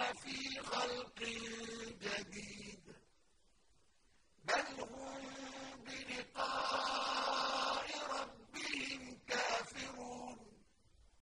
في خلق